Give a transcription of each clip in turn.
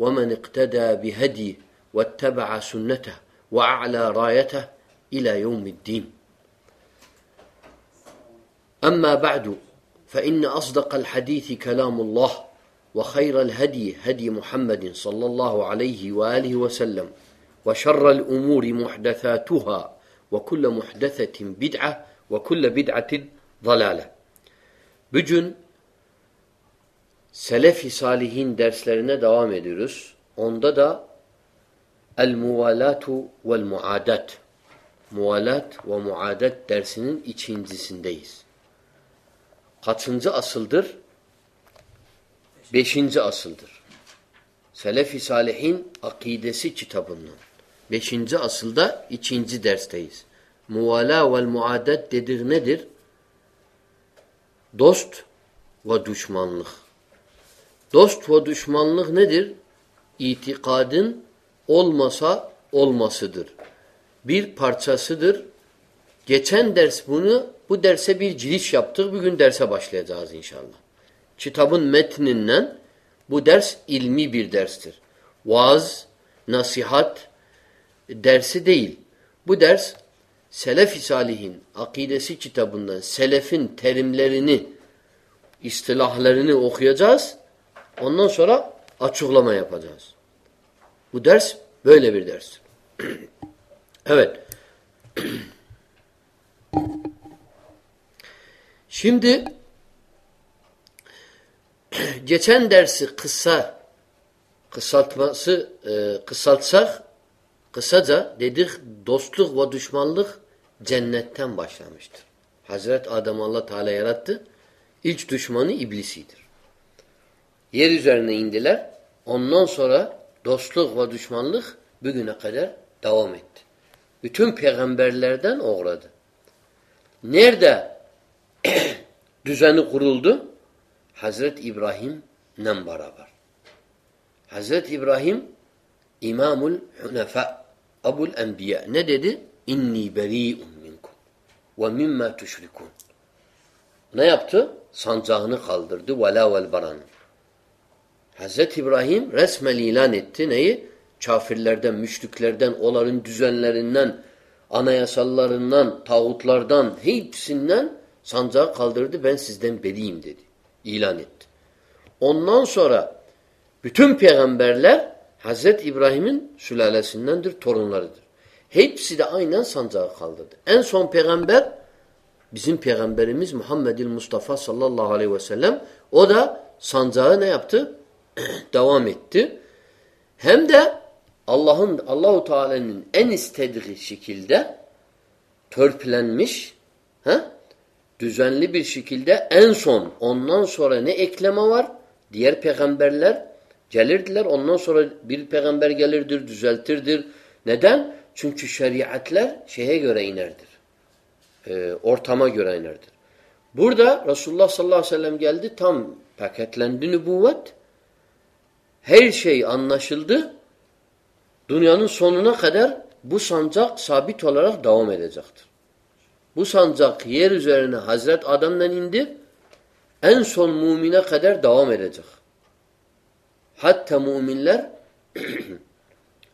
ومن اقتدى بهديه واتبع سنته وأعلى رايته إلى يوم الدين أما بعد فإن أصدق الحديث كلام الله وخير الهدي هدي محمد صلى الله عليه وآله وسلم وشر الأمور محدثاتها وكل محدثة بدعة وكل بدعة ضلالة بجن سیلف حسالہ ہند درسلہ دوا می درس امدادہ المول ولمعتت مولت و معادت درسند سندیس حدشن زصل در بیشن زل در سیلف حسالہ عقیدہ سب بیشن زل دہ یہ درستی مولا ولمعتر ندر دست و دشمان دوستمانگ ندر ایتقاد اول مسا اولما صدر بیر فارسا صدر جیسن درس بن برسے درسا باش لہاز انہ برس علمی بیر درسر واض نت درس دل برس سیلف اسالح عقیدسی سیلفن تھرم لرین اصطلاح اوکھ اعزاز شند دشمن لُک جینتم بش آ حضرت عدم اللہ تعالی رات ایج دشمن ابلی سیت یہ ان سور دست لکھ و دشمن لکھ بہر دوا متھم پھیر درد حضرت ابراہیم نم برابر حضرت ابراہیم امام الفا ابو المبیا سنسا ہن خالد والا ویل بران حذت ابراہیم رسم علی نیت نئی چھ فرلن مش لردن ڈزنسنٹن سندردین پیغامبیر ہزت ابراہیمن سلالر این سم پیغام پیغمبیر محمد صلی اللہ علیہ وسلم ادا سنزہ نئے ابت توام دہ اللہ تعالی سکھیل درڈ فلینل سکھل دہ سون ان سورا نی ایما دیر پھینبیر انور پھینمبیر سنچری اتل سی ہے گوراین اور تھام گورائن بوڑھ دہ رسول اللہ ص اللہ گیل دم پاکلین د her şey anlaşıldı. Dünyanın sonuna kadar bu sancak sabit olarak devam edecektir. Bu sancak yer üzerine Hazret Adam'la indi. En son mumine kadar devam edecek. Hatta müminler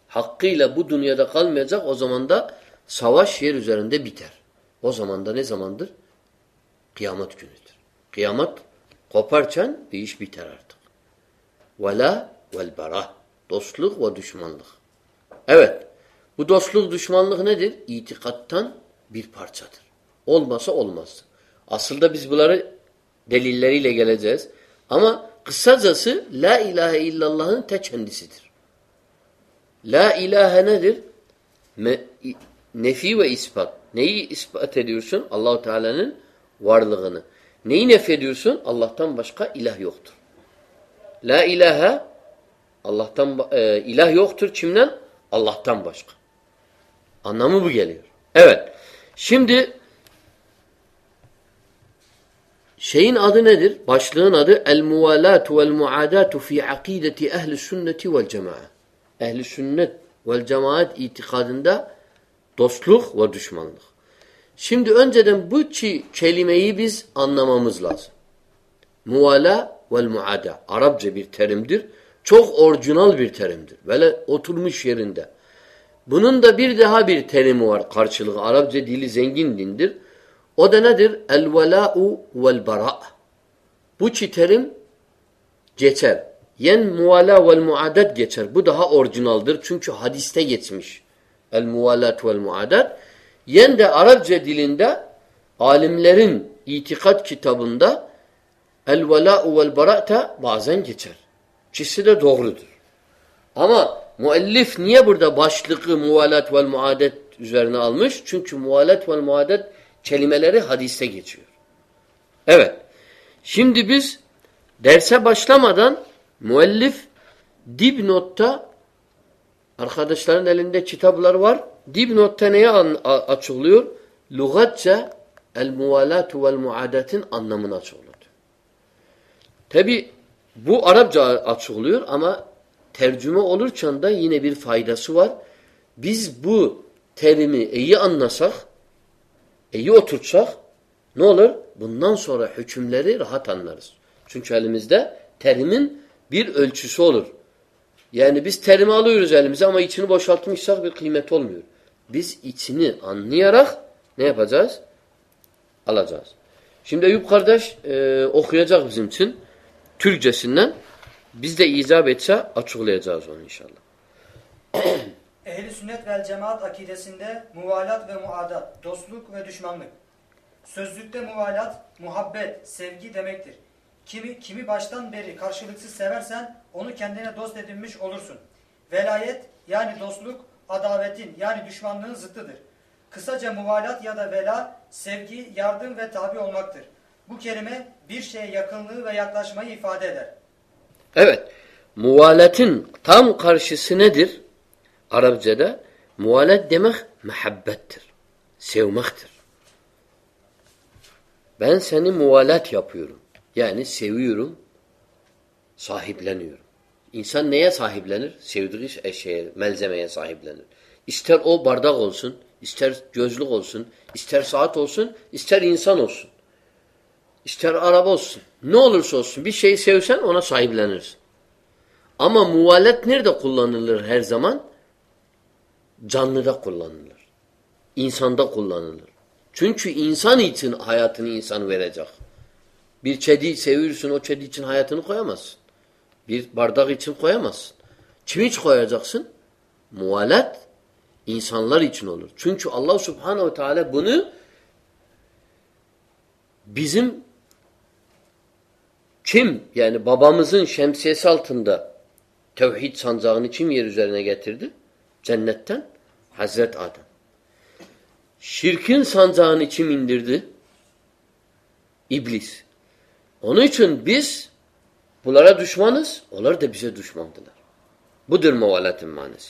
hakkıyla bu dünyada kalmayacak. O zaman da savaş yer üzerinde biter. O zaman da ne zamandır? Kıyamet günüdür. Kıyamet koparken bir iş biter artık. Ve la vel bera. Dostluk ve düşmanlık. Evet. Bu dostluk düşmanlık nedir? İtikattan bir parçadır. Olmasa olmaz. Asıl da biz bunları delilleriyle geleceğiz. Ama kısacası La ilahe illallah'ın te kendisidir. La ilahe nedir? Me, nefi ve ispat. Neyi ispat ediyorsun? Allahu Teala'nın varlığını. Neyi nef ediyorsun? Allah'tan başka ilah yoktur. La ilahe اللہ تم اللہ تر شمنہ اللہ تمقامہ شی ادن بچل عقیدت اہل سنت وہلسنت وجماسل شمدم بت چھیل ان لازم مولہ ولم ادا عرب جبیر تھرم در چوکھ ارجنالم شیرندہ عرب ذہ دلہ او ولبرا پچھیم جیچر ین مولہ ولم عدت گچر بہ اوجنال در چمچ حدمش الملم عادت ین دہ عرب جے دلندہ عالم لکھ چبندہ الولہ اوول برا تھا بازن جیچر İkisi de doğrudur. Ama muellif niye burada başlıkı muvalat vel muadet üzerine almış? Çünkü muvalat vel muadet kelimeleri hadiste geçiyor. Evet. Şimdi biz derse başlamadan muellif dipnotta arkadaşların elinde kitaplar var. Dipnotta neye açılıyor? Lugatça el muvalatu vel muadetin anlamına açılıyor. Tabi بو عرب جا آپ سولیور اما تھیر جما اول چند یہ فائدہ سور بیس بو تھیمن اخ اتھ سکھ نولر بھون نو سولہ ہم لرے راحت ان نس چن چھلمس دہ تھیمن ال چھ سول یہ اولمسا اما یہ شخصی تولمی اننی ارخ نفاظ الاز چم درد اوکھری جگزم چھ اہل سنیت وماط عقی موالات موالات محبت سیفگی سن ویت یعنی دق ادا یعنی مولن تھمدر عرب زدہ مولتھ محبت سو مختر موالت یا پورم یعنی سو یور صاحب لینسان نیا صاحب لینا صاحب استھر او بردا اسات سر انسان اشتر عرب نولس بھی سو سنا صاحب لہر سما موالت نی دکان زمان جان دن حیات اینسان ویرا جگی سیور سن چھن حیات خیامس بیداگ سن خیامس چمت خویا جگ سوالت اینسان لڑی نول چنچ اللہ صفحان و تعالی بن بزم چم یعنی بابا مز شم سی سالتہ توہید سان زان یہ جنت حضرت عادم شرخ سان زانہ اند ابلس انس بلرا دشمانس اولر دب سے دشمان بدر موالات مانس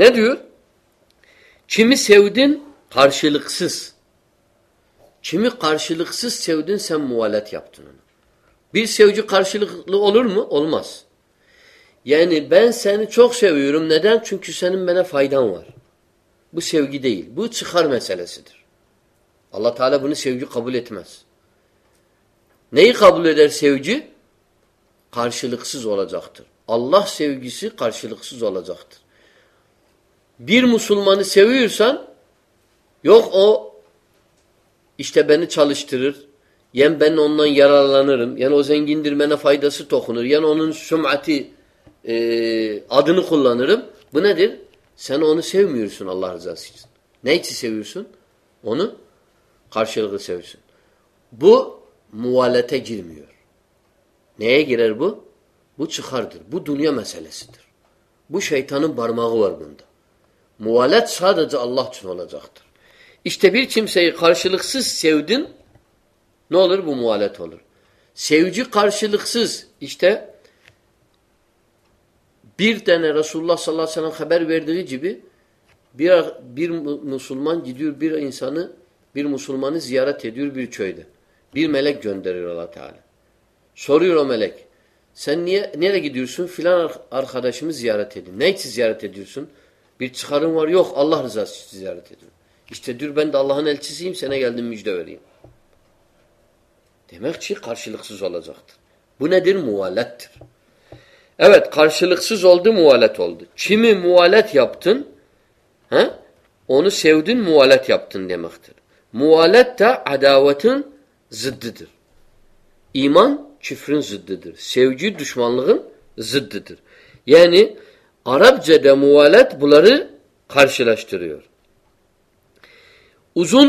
نورم سیو خارشلک سس چمہ خارشلک سس سیو سیم موالات یافتن بیر سو جرشل اومس یعنی بہ سوک سو نونکہ سینمہ فائدہ بو گی دکھر اللہ تعالیٰ بن سو جبلیت مس نئی قبول سو جی کرشل سے زولہ زختر اللہ سو گی کرشل سولد اختر بیر مسلمان سو سان یوک او اس چھل استر یا بین اون یا لنڈم یا او سین گند مینہ فائدہ سر تو او سم اتھی ادن کھل لنم ب ن در سو سو میر سن اللہ رضا سن سے سر سن او خرشلک سو سن بوالی گرمی میر نیک گرر بس خرد بت دنیا مسالہ بوشان برماغبارہ موال سادت اللہ سن اللہ ذہتر اشتبیر چم سارشلک سو دن رس اللہ صلی خبر سن فی الحال امی خارشلقس بنہ دین مولت خارشیلق سہ ظہ مولت وولد چھ مولت یاپتن اونی سو دین مولت یاپتن نیمخت مولت تہ اداوت زد ایمان چفرن زد در سو جی دشمان زدر یعنی عرب جدہ موالت بلر خارش لشتر ازون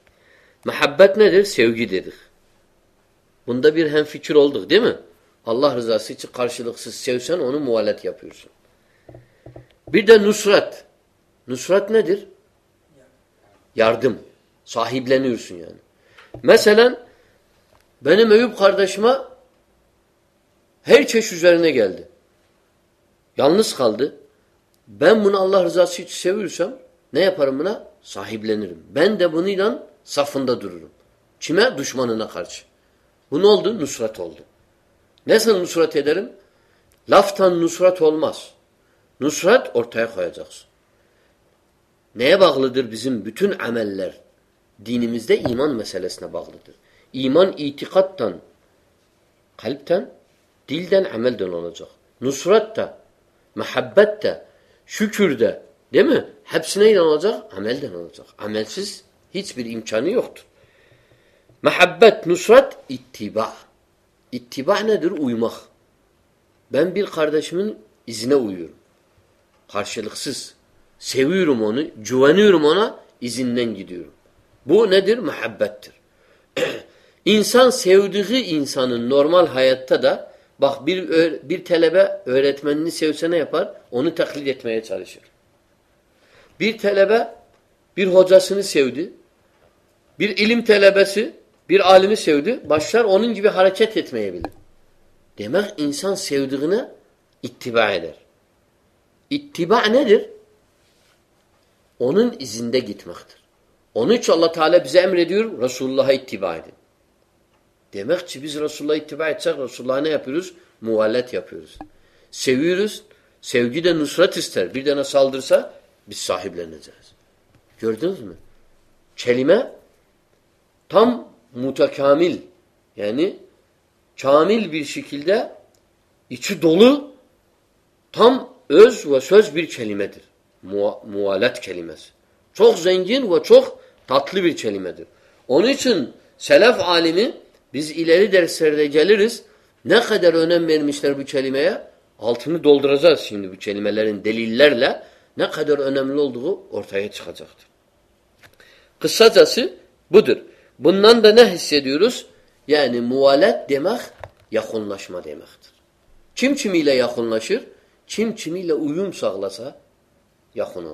محبت نو گی دے دکھ بن دہر فکر اللہ رزا سک سیو سنالت یا پھر دا نصرت نصرت نار دم صاحب لینس میں شارے گیل نس خالد اللہ رزا سوسن نیا فرمنا صاحب لینی دن سافند دشمان نسرات نسرات بغل میسلس نگلو نسرت نرمخارمانی بو نربر نرمالا سوس ناپارباس Bir ilim telebesi bir alimi sevdi. Başlar onun gibi hareket etmeyebilir. Demek insan sevdiğine ittiba eder. İttiba nedir? Onun izinde gitmektir. Onun için Allah Teala bize emrediyor Resulullah'a ittiba edin. Demek ki biz Resulullah'a ittiba etsek Resulullah'a ne yapıyoruz? Muhallet yapıyoruz. Seviyoruz. Sevgi de nusrat ister. Bir tane saldırsa biz sahipleneceğiz. Gördünüz mü? Kelime تھم مو شام یعنی چامل بر شکل دہ یہ دل تھم از بر چیل مترتھ چلم چوک زنجن و چوک تتل چیلمت اونچن سیلف عالمز نوم مر مستر بچمیا دول رزا سل دلی لڑہ نوم لوگ بدر بن نسورس یہ اینموالہ دمک یخن نش مہ دکھ چم چیلیا یخن نشور میلا اوم سگل سا یخن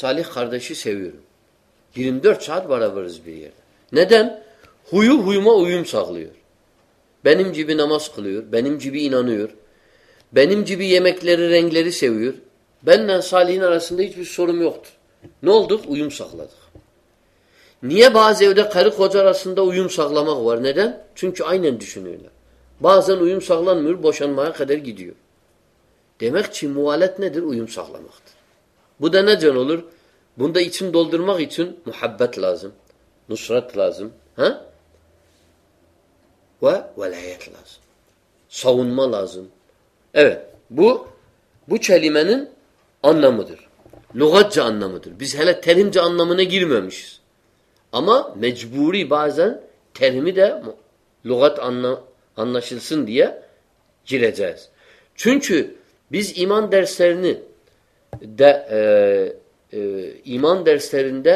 سالہ خاردی سویور گرم ڈر چا بڑا برس بیر نو ما اوم سغل یور بین جیبی نماز کھلو بین جبی اینان جبی ایم اکل رنگ لیر سو بین سالین سوتھ نول دغل نیا بہ دہ خر کچرتا اویم سگلامہ چن چاندہ بہت زن اویم سغل بوشن ما خدر گدیو دکھ چھولیت ندر اویم سگلما بہت بند یہ دولترمک یہ محبت لازم نسرت لازم لازم سو مہ لاز اندر لغت چ اندر بھس تھم جو آنامہ گرماش اما مجبوری با زن تھے لغت ان شہ جرجائز چنچہ بیس ایماندار سر نیماندار سر دہ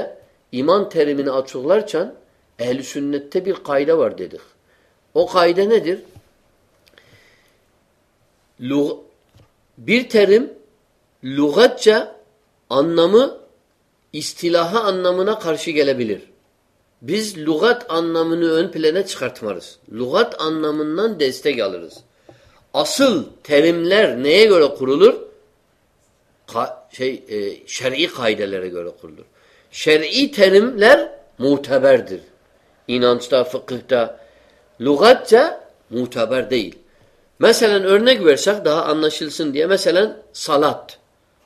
ایمان تھیرم نچ لڑ چان اہل سنت قاعدہ ودے دکھ او قاعدہ نظر بی تھم لغت چہ انارسی گیاںمر بردیل میں سالت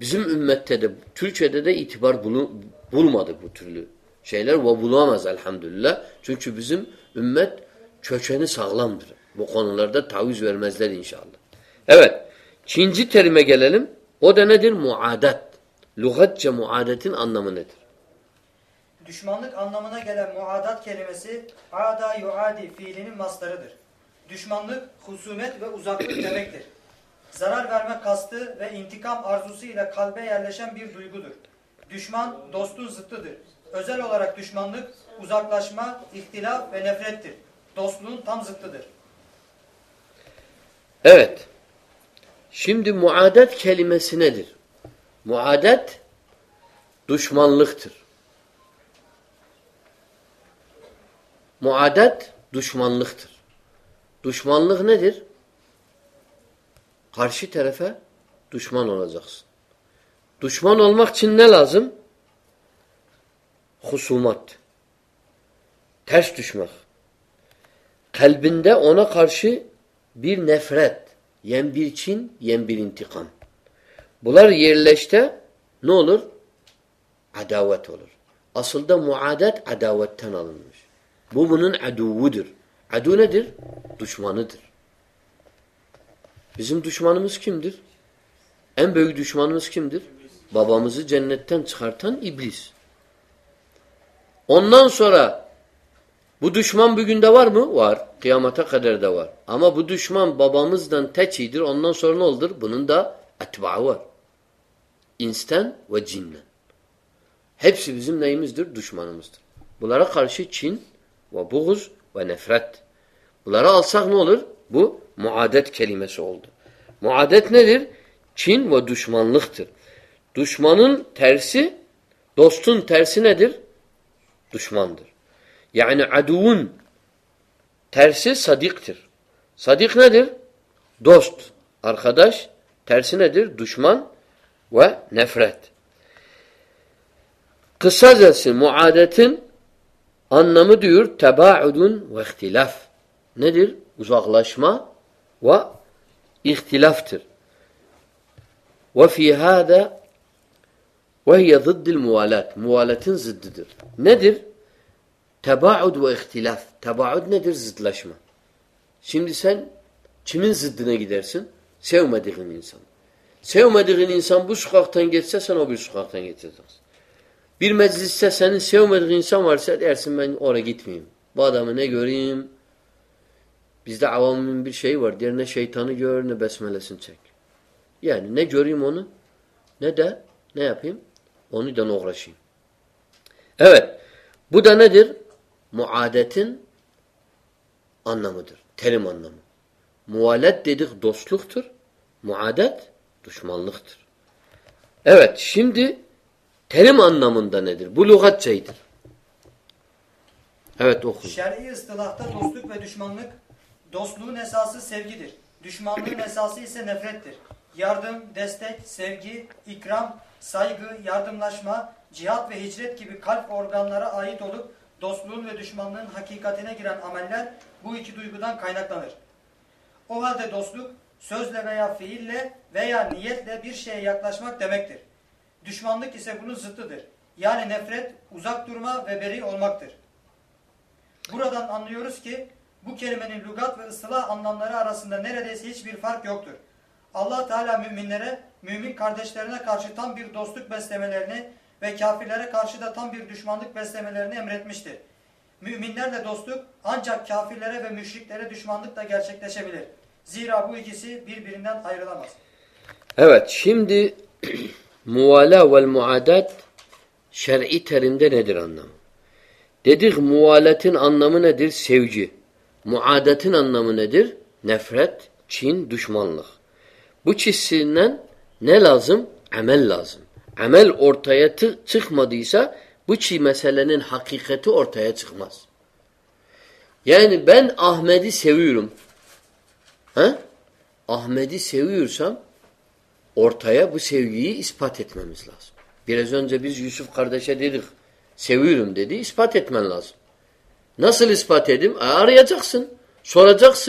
نجم دن معتت لے محادت شم دعت کھیل میں سنت دشمان لختر معادت دشمان لختر دشمان لکھ ندر ہرش تھرف تشمان اول ازحس تشمان علمخن نازم حسومت تھرش تشمبندہ اونکھ ہرش بیر نفرت یمبیرن بیرن تم بولر یہ لشتہ نولر اداوت وولر اصل دہ مادت اداوت بو و ادو ودر ادو ندر تشمان بشمان کم در ام دشمان کم در بابا مجھے اونانا سورا بدھم بگوارا قدر دور ہما بدھ شمام بابا مز دن تھچی اون سورا نولدر بنواور انسٹن جب دشمان چنفرت بلا الصا نول معتت کھیل مس معادت ندر چھین و دشمن لخ تر دشمن تھر سہ دوست تھر سدر دشمان در یادو تھر سدیق تر صد نوست ارخد تھر سدر دشمن و نفرت قصد معادت تباہ وف ندو و اختلافیادہ و دل موالت وولر ندر تبہ اود اختلاف تبہ اود لشمہ سند سن چمن زد نگ سن سا سو مدد انسان بخت سن وقت پھر مجھ سے سو مدرسے تھم بادہ میگریم لر دھیم اندر بول چیت Dostluğun esası sevgidir. Düşmanlığın esası ise nefrettir. Yardım, destek, sevgi, ikram, saygı, yardımlaşma, cihat ve hicret gibi kalp organlara ait olup dostluğun ve düşmanlığın hakikatine giren ameller bu iki duygudan kaynaklanır. O halde dostluk sözle veya fiille veya niyetle bir şeye yaklaşmak demektir. Düşmanlık ise bunun zıttıdır. Yani nefret uzak durma ve beri olmaktır. Buradan anlıyoruz ki Bu kelimenin lügat ve ıslah anlamları arasında neredeyse hiçbir fark yoktur. Allah Teala müminlere, mümin kardeşlerine karşı tam bir dostluk beslemelerini ve kafirlere karşı da tam bir düşmanlık beslemelerini emretmiştir. Müminlerle dostluk ancak kafirlere ve müşriklere düşmanlıkla gerçekleşebilir. Zira bu ikisi birbirinden ayrılamaz. Evet, şimdi muvala ve muadat şer'i terimde nedir anlamı? Dedik muvaletin anlamı nedir? Sevci. معادتن ان نفرت چھین دشمن بتس نہ لازم M لازم ایمل عورت سکھ مدیسا بچ مسلم حقیقت سویرم احمدی سویرسیا اسپاتون جبیس یوسف خردی سویرم دیدی اسفات لازم نسلس پات آج سورہ جکس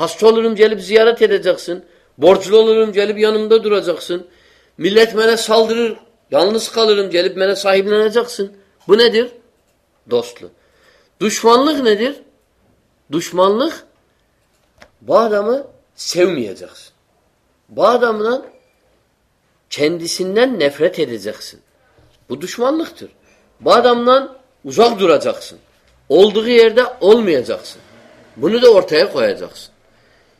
ہسٹول جلب زیارت ہے جکسم برج لولم جلب یہ انم دودا جگس ملت میرا سلدر لانس کال علم جلب میرا صاحب لنہ جک سل دشمان لکھ نشم لکھ بہاد امن سیمیا جمنان چند سن نفرت ہے جکس بشمان لکھ بعد آمنان زخدرا جکسم olduğu yerde olmayacaksın. Bunu da ortaya koyacaksın.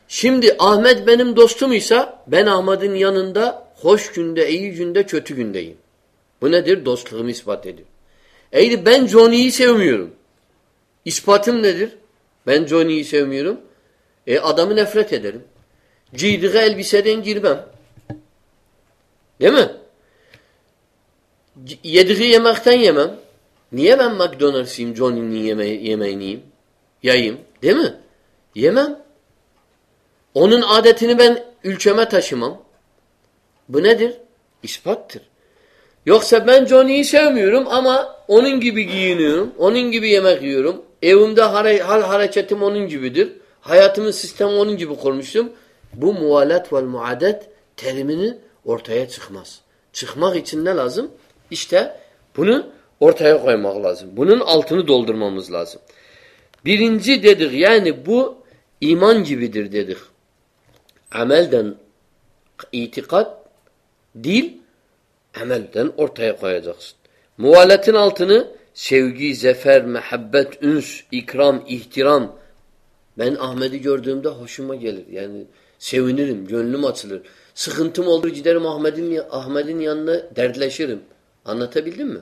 Şimdi Ahmet benim dostum ise ben Ahmet'in yanında hoş günde, iyi günde, kötü gündeyim. Bu nedir? Dostluğumu ispat ediyor. Eydi ben Johnny'yi sevmiyorum. İspatım nedir? Ben Johnny'yi sevmiyorum. E adamı nefret ederim. Ciddiği elbiseden girmem. Değil mi? Yediği yemekten yemem. نیمام مک dinner جنیم M آئی میم ان آدتین اچھا متاسیماؤں بنیادر اسپاکر یوکس بین جنیم آما انگی گی نمن گیورم even در ہرائٹ انگیو در ہاٹم بُالم آدت تیرے ارتھایا چکما چکما گئی چاہوں اورتما لازم بھن التھن دولدر محمد لازم brain جی بان جدر ددھ ایم دن ایتقل ارتھ مولتن التھ نو گی ذفیر محبت انس اخرام احترام میان احمد سخت محمد Ahmad اَتم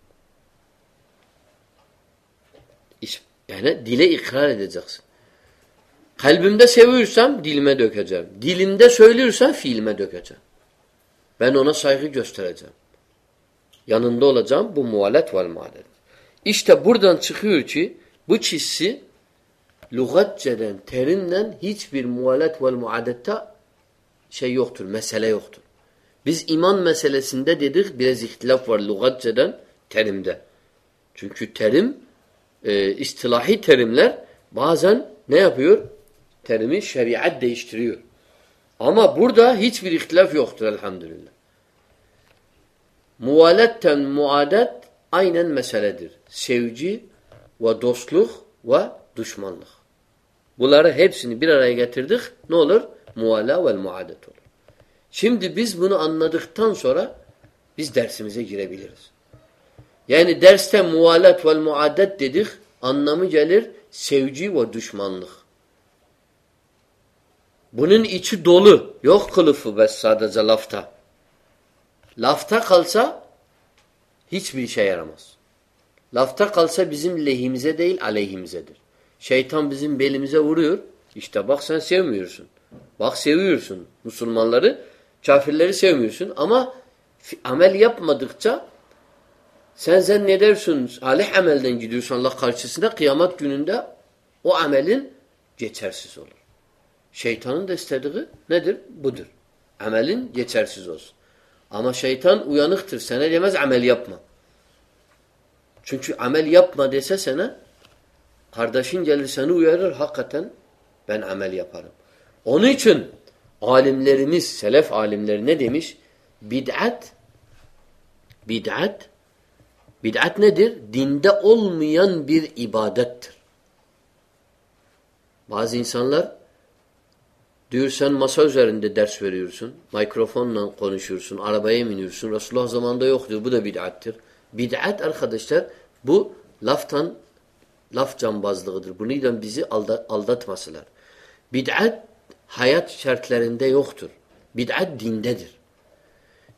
Yani dile ikrar edeceksin. Kalbimde seviyorsam dilime dökeceğim. Dilimde söylüyorsam fiilime dökeceğim. Ben ona saygı göstereceğim. Yanında olacağım bu muhalet var muhalet. İşte buradan çıkıyor ki bu çizsi lügatçeden, terinden hiçbir muhalet ve muadette şey yoktur, mesele yoktur. Biz iman meselesinde dedik biraz ihtilaf var lügatçeden terimde. Çünkü terim e, istilahi terimler bazen ne yapıyor? Terimi şeriat değiştiriyor. Ama burada hiçbir ihtilaf yoktur elhamdülillah. Muvaletten muadet aynen meseledir. Sevci ve dostluk ve düşmanlık. Bunları hepsini bir araya getirdik. Ne olur? Muala ve muadet olur. Şimdi biz bunu anladıktan sonra biz dersimize girebiliriz. یعنی لہم زید الہم زیدر شاہی تھام بزمزان لڑ چاف لڑ save میر سنا Sen sen ne dersin? Salih amelden gidiyorsun Allah karşısında kıyamet gününde o amelin geçersiz olur. Şeytanın da istediği nedir? Budur. Amelin geçersiz olsun. Ama şeytan uyanıktır. Sana demez amel yapma. Çünkü amel yapma dese sana kardeşin gelir seni uyarır. Hakikaten ben amel yaparım. Onun için alimlerimiz, selef alimleri ne demiş? Bid'at bid'at مائک بو لف ٹنسل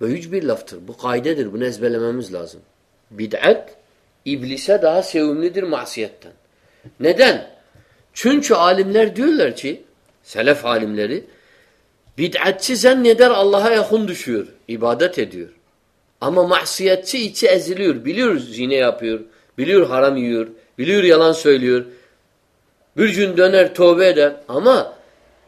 اللہ عبادت اما ماسیحت سے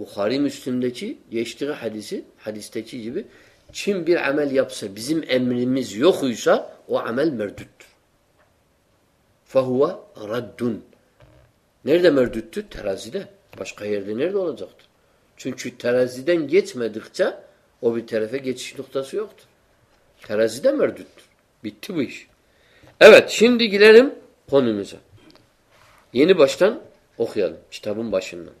بواری میرا میرا یہ بچتا چھٹا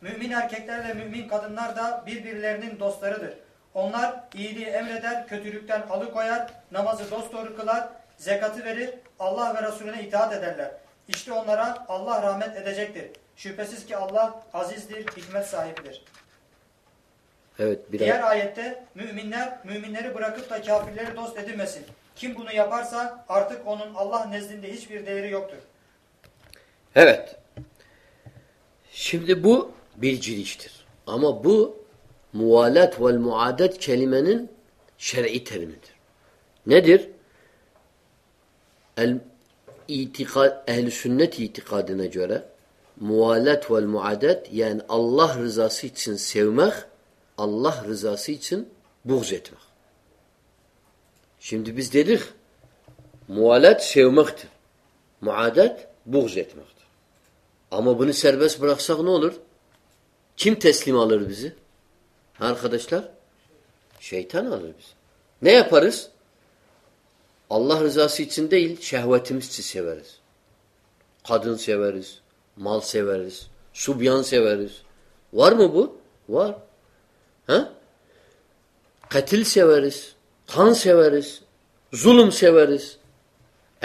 Mümin erkeklerle mümin kadınlar da birbirlerinin dostlarıdır. Onlar iyiliği emreder, kötülükten alıkoyar, namazı dosdoğru kılar, zekatı verir, Allah ve Resulüne itaat ederler. İşte onlara Allah rahmet edecektir. Şüphesiz ki Allah azizdir, hikmet sahibidir. Evet, bir Diğer ay ayette müminler müminleri bırakıp da kafirleri dost edinmesin. Kim bunu yaparsa artık onun Allah nezdinde hiçbir değeri yoktur. Evet. Şimdi bu آما بولت ول معتت چلین شرح ند اہل سنت یہتقاد نجرہ مولت والت یا اللہ رضا سخ اللہ رضا سغز مخ دس دلکھ مولت سخت تعادت بہز مخت اما بس سربیس برخ سک نونر چم تھے اسلم اللہ رفصہ ہاں خدا شاہی تھہ رفیض نیا فرس اللہ رضا سن دے شاہ وتمس تھی سیورس خادن سورس مال سورس صبیان سیورس وتل سورس خان سورس ظلم سورس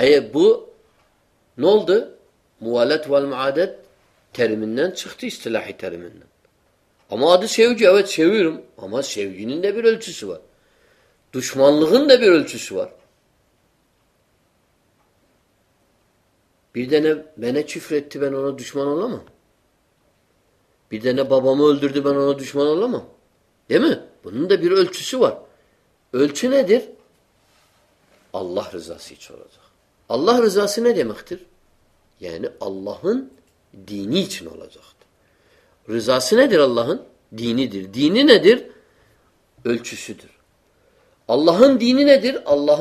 اے ب نول دولت والم عادت تھیمین سختی تھی ہما سو جی آم ہما شو جی دبل سور دشمان سور چی بنا دشمان البا محل دشمان الما دبی علش علش ند اللہ رضاس اللہ رضا سہ دختر اللہ دینی مولاضح رجا سے ندر اللہ دلچسدر اللہ ندیر اللہ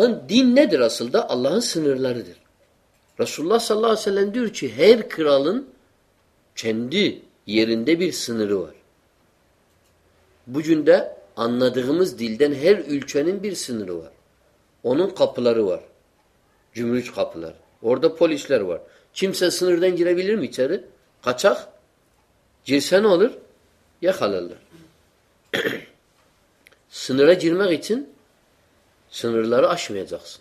رسول صاء اللہ سن بجن دہنا دس ہیرن کافلار سن ما گھن سن اشمیر رس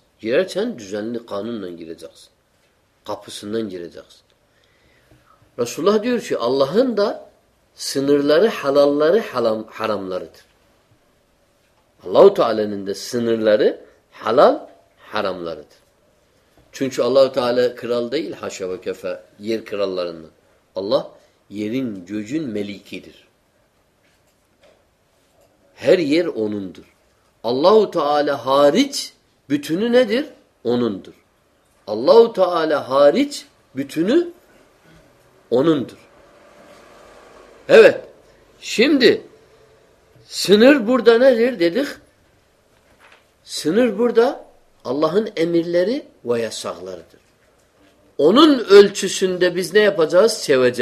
الحدہ حرم لرت چونچ اللہ تعالی اللہ اللہ ہارچ بہ ندر اون اللہ ہارچ بن شم دید سنر بردا اللہ اونچ سب سیویز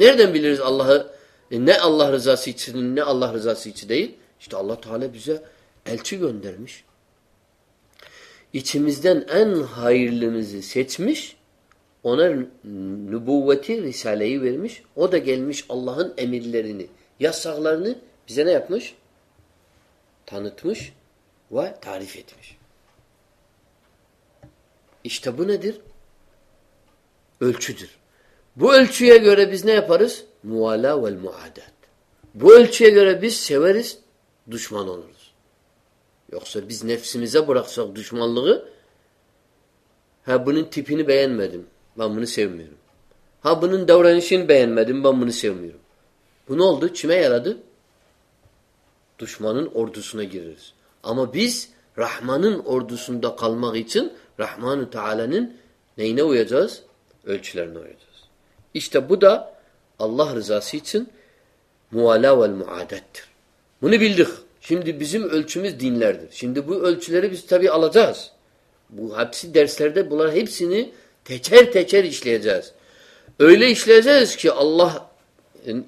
بیرد اللہ نل رضا سہ اللہ رضا سی تو اللہ تعالیٰ بزار الر یہ سچ مش اون نبو ورت رسالی ادا گل مش اللہ سہ لرنے بہت مش تھنش و تعریف یہ بھونہ در ال چر ٹف بہ من سو میروں دوران سین بیان بہ من سو میرون بھون درد دشمان اردو سنگ اما بیحمان اردو سنما گیچن رحمان اشتب دا اللہ رضا سن مولا والم عادت من لکھ سم دسم علسہ سم دل اللہ حبس تھیچر تھیچر اشل اشل اللہ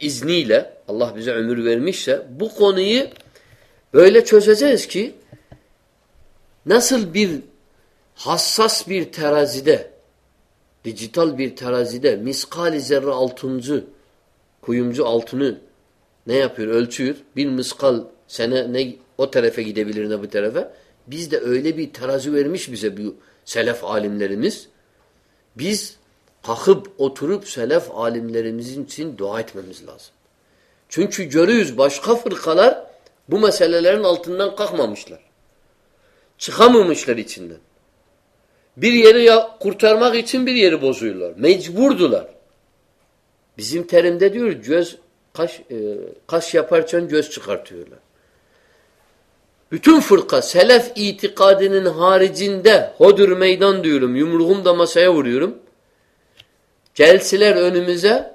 ازنی لہ اللہ امرور بہ ن یہ نسل بل حس حس بیر تھرا زد ڈیجیٹل بیر تھرا زی دا مسقال ذرا التم زیمز التھن نیا پھرچور بیر مسکل سین او تیرہ بیس دا علیہ زب ارمس سیلف عالم لرمس بیس حخب اوتھرب سیلف عالم لرمسن سن دعت مہم چنچ جروس بشخفر خلر بہ سیل الگ ما مشل چھا مشل Bir yeri kurtarmak için bir yeri bozuyorlar. Mecburdular. Bizim terimde diyor göz kaş, e, kaş yaparken göz çıkartıyorlar. Bütün fırka selef itikadinin haricinde hodur meydan diyorum yumruğum da masaya vuruyorum. Gelsiler önümüze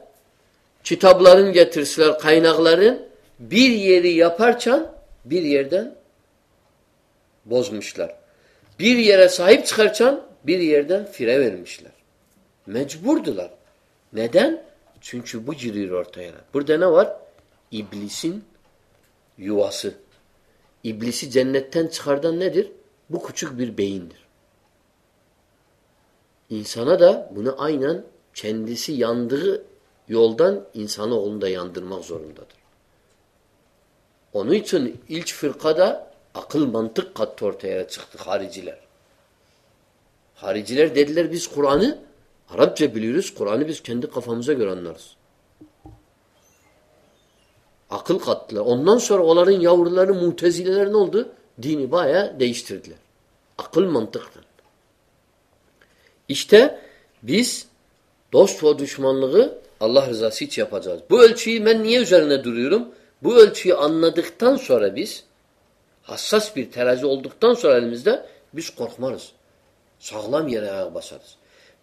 kitapların getirsiler kaynakların bir yeri yaparken bir yerden bozmuşlar. Bir yere sahip çıkarken پھرا مشلر میں ددر بخند انسانہ دا بُن آئین چینسی انسان دیا یادر مخور انچرقہ دا عقل منتقور ہاری جیس خورس خوراندے کفام سے موٹے jail دینی بایا اخل منتخل اللہ نیو زیادہ سراجن سو کٹ مارس Sağlam yere ayağı basarız.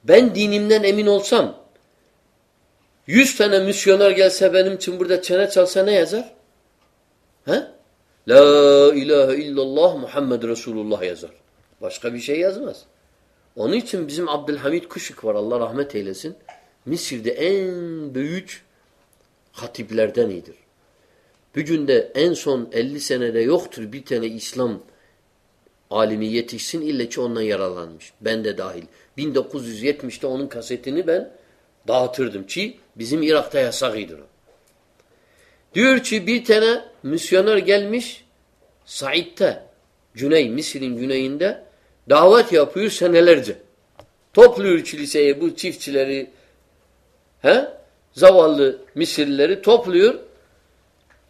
Ben dinimden emin olsam yüz tane misyoner gelse benim için burada çene çalsa ne yazar? He? La ilahe illallah Muhammed Resulullah yazar. Başka bir şey yazmaz. Onun için bizim Abdülhamid Kuşuk var Allah rahmet eylesin. Misir'de en büyük hatiplerden iyidir. Bir günde en son 50 senede yoktur bir tane İslam'da آلی نے یہ تھیسن الچی اور دہیل کجو یہسن خاصے بین دہ تردم چی بھیما سا گی درا دینا میرے گیلمیس سائت جنائی منائی دہر سن لرجے تھپ لو چیل زوال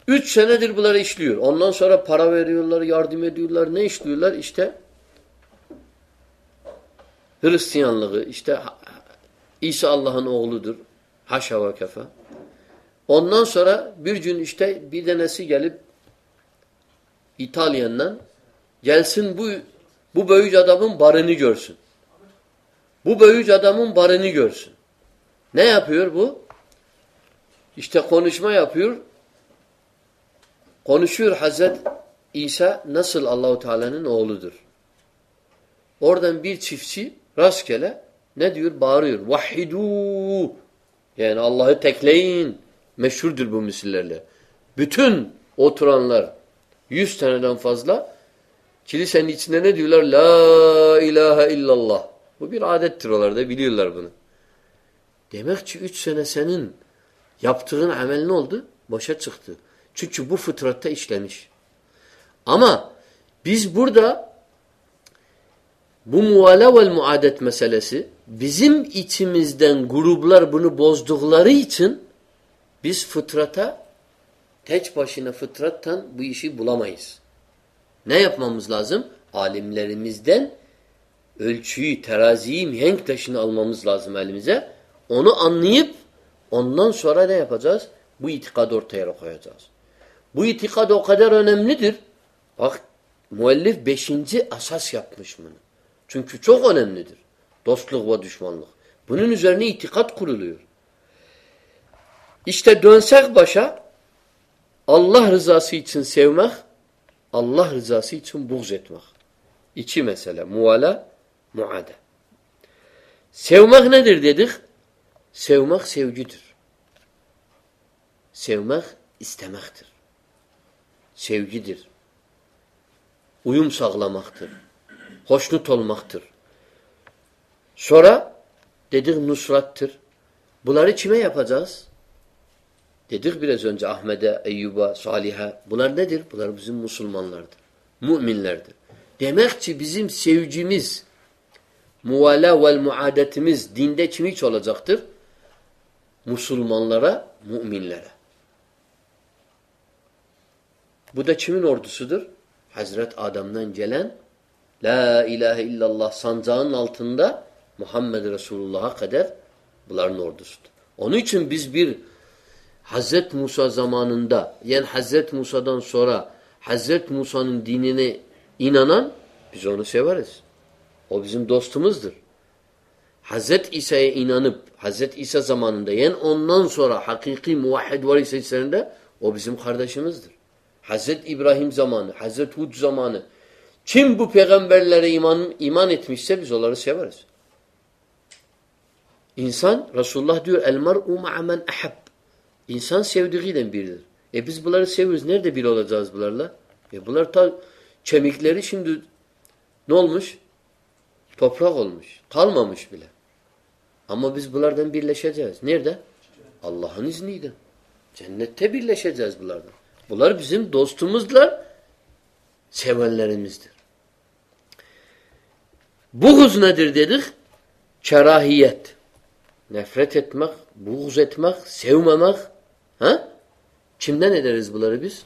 Üç senedir bunları işliyor. Ondan sonra para veriyorlar, yardım ediyorlar. Ne işliyorlar? İşte Hristiyanlığı, işte İsa Allah'ın oğludur. Haşa ve kefa. Ondan sonra bir gün işte bir denesi gelip İtalyan'dan gelsin bu bu böyüc adamın barını görsün. Bu böyüc adamın barını görsün. Ne yapıyor bu? İşte konuşma yapıyor. حضرت عیسا نسل اللہ تعالی رسو اللہ چلی سنیچنا چکت س فطرت نشاس بوڑھ دہ بالیہ و عادت مسلح سے بزم یہ چمس دن غڑوبل بوز دغل چن بس فطرت تچ پشینہ فطرت بھی بلام نیف ما مز لازم عالم لرس دین ارچی تراظیم ہینگ دشی الما مزم عالم زیا اب اونم سورا نیف اعظ بدر تاز بو اتقاد اقدار اندر بیشن سے اصا سیاپ مشم چونچی چوک اندر دس لوگ والے اتر اس بشا اللہ رضا سن سلہ رضا سم بہ جتم یہ سال موالا مو سو مخ نی دکھ سو مخ سو جتر سو مختماخر سوجی دیر ائوم سگلا مختر ہسنو تھل مختر سورا دد نا تھر بولارے چیمہ افزاس دیدک براج انمدید ایلیحا بولاردہ دیر بولار مسلمان لڑ مین لڑکیم سو جمز مولا وز دین دھیم چل جگھر مسلمان لڑا مک مین لڑا بچدر حضرت عدم محمد رسول اللہ نور بسبر حضرت مسا زمانہ یعن حضرت مسور حضرت مسان الدین سیور عبذم دست مزد حضرت عیسہ حضرت عیسا زمانہ سورہ حقیقی عبذم خرد ش مزدور حضرت ابراہیم زمان حضرت اللہ بلربس دوستوں سوند بوز ندر دراہیت نفرت ہتھ مخ بوز ہوں مخ چمدنس بلربس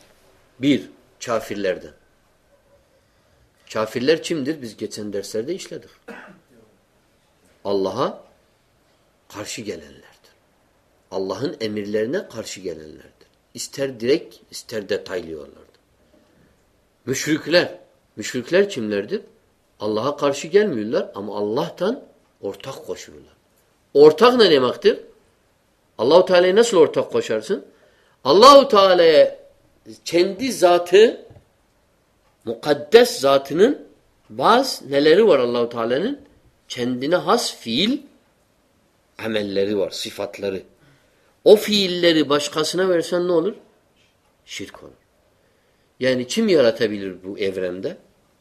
بیر چافل لردن چافل لر چم در بس گند سر دشل اللہ خرش گیند اللہ ہند امر لرنہ خرش گیند مشرقل مشرق لر چمل اللہ خرش گیان اللہ تنتک خوشر اور نیم اللہ تعالیٰ خوش حرسن اللہ تعالی چھندی زات مقدس زات ناسر اللہ تعالی چھندور صفات لر بمبا تھیمر معی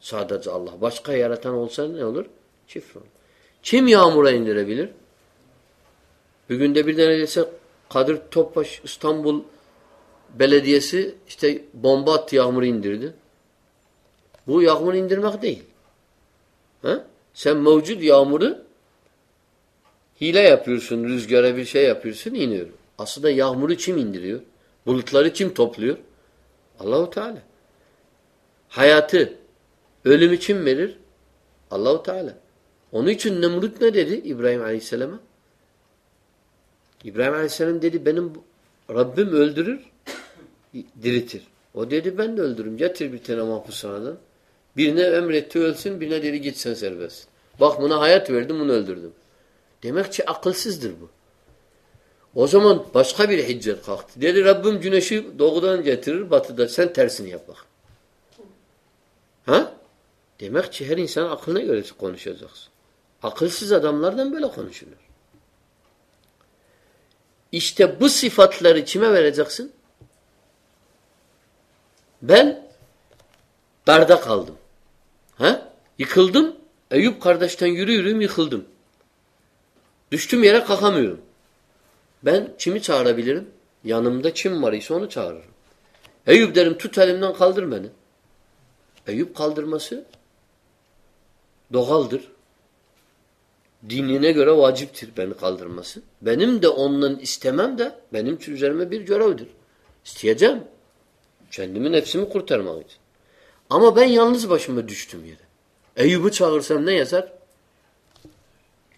سمر ہلسن روزگی اس مر چھمریور بلتلاری چھم تھفلیور اللہ ہایات چھم میر اللہ تھا الحلے ہنچ نمر دیدی ابراہیم علی سلامہ ابراہیم علی سلم دیدی رب در در دے دن درم جی سنا چھن دیدی گیت سن سر بس باک میاں تھیمیک سے عقل سیز درب بسخا بھی رابطے ہاں دیکھ چہرس آخل نہیں کنشن آخل سے زیادہ لرد اسات لڑ چیما بیل جاسن کالدم یہ کلدم ایوب کارداشت دشت میرا کھام چمی چارا بھی دم یا نم دیں چھم مارے سوانا چاہر اوب درم چھت چارم نا کالدر بانے ایوب کالدر مس دغالدر دینے گھر واجب تھر بین کالدر ماس بہ نم دا انٹما دا نم چرما در اس میں نبسی میں کورتار مجھے آئیں یا باسمے دشتم یہ اوبر سر نہیں ہے سر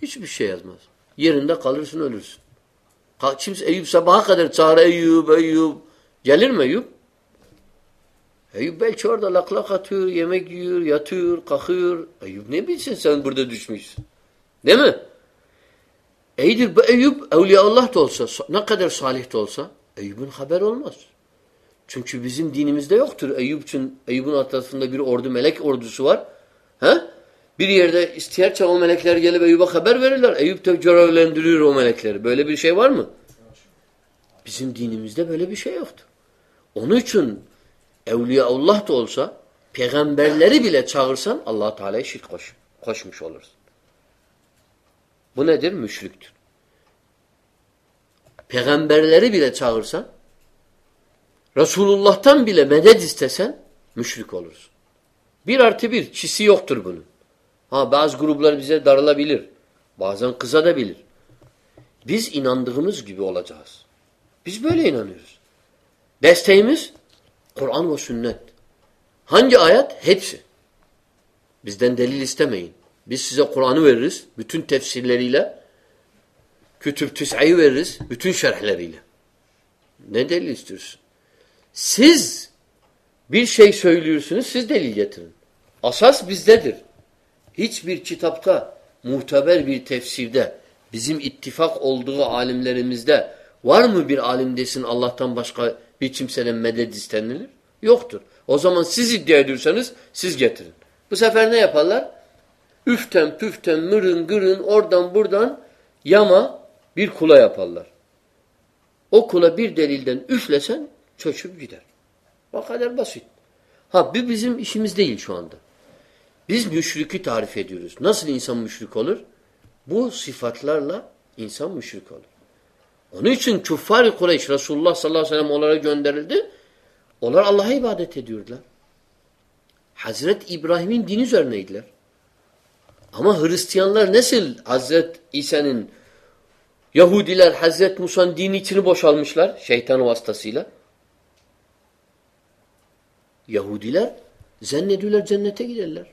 یہ سی آج مس یہ دا کا سنسل اچھا چمس ایویو سا بہا قدر چار ایوب ایوب جلین میوب ایوبر لکھ لکھ ایوب نشمش ایوب اولی اللہ تول سا ندر صالح تول سا ایویبن خبر اولمس چمچ وزندی امس دختر اییوب چھ ایوب اللہ سب اردو میں لکھ اردو سور اللہ تعالی خوش مشرق پیغام دار سن رسول اللہ جس طشقی باز گروبل ہنج آیاتر ہچ برچ طبقہ متبیر دہ باقاعمس دہ وارم بیر عالم دلّہ تم بسخہ اوڑ دان یا ما بیر کھلا او کھلا بیر دلی دن سن بہ س ہاں دل چاند اللہ حضرت نسل حضرت حضرت یعلار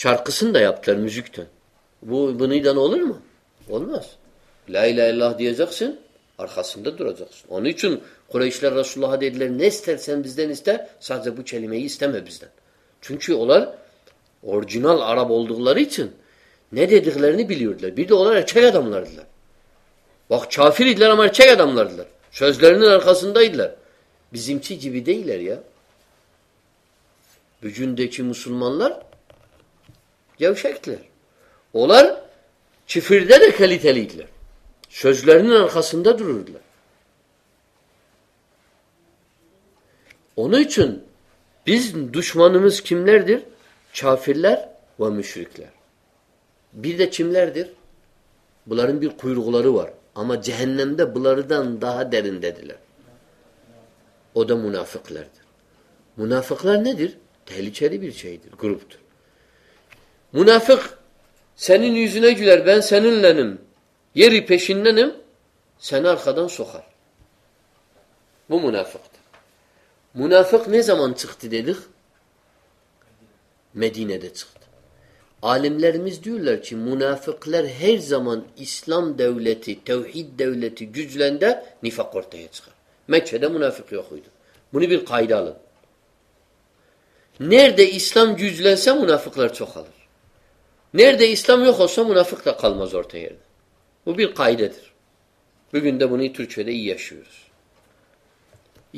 شرکاس میزوک سنخا سندہ رس اللہ اولر اور ججنل عرب اولدر گردا سندہ مسلمان لر چملار دیر بلار منافخ Münafık senin yüzüne güler ben seninlenim. Yeri peşindenim. Seni arkadan sokar. Bu münafıktır. Münafık ne zaman çıktı dedik? Medine'de çıktı. Alimlerimiz diyorlar ki münafıklar her zaman İslam devleti, tevhid devleti güclende nifak ortaya çıkar. Mekke'de münafık yok uydu. Bunu bir kayda alın. Nerede İslam güclense münafıklar çok alır. نیر دے اسلام یوں حوصلہ منافق تقال مذہب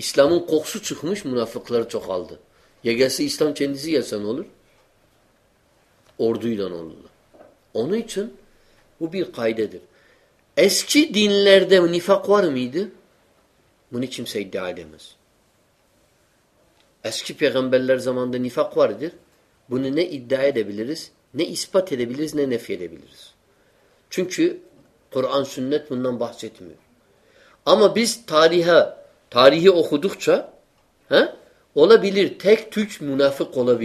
اسلام وقت منافق لڑ گیا اسلام چندر اردو چند ابیر قاعدہ در اسا قوارید بن چم سید اصغمبل زمان دہ نفا قوار در بنس نی اسپا تھے نیڈے چنچہ تھاری اخلا بل ٹھیک ٹوچ منافکمر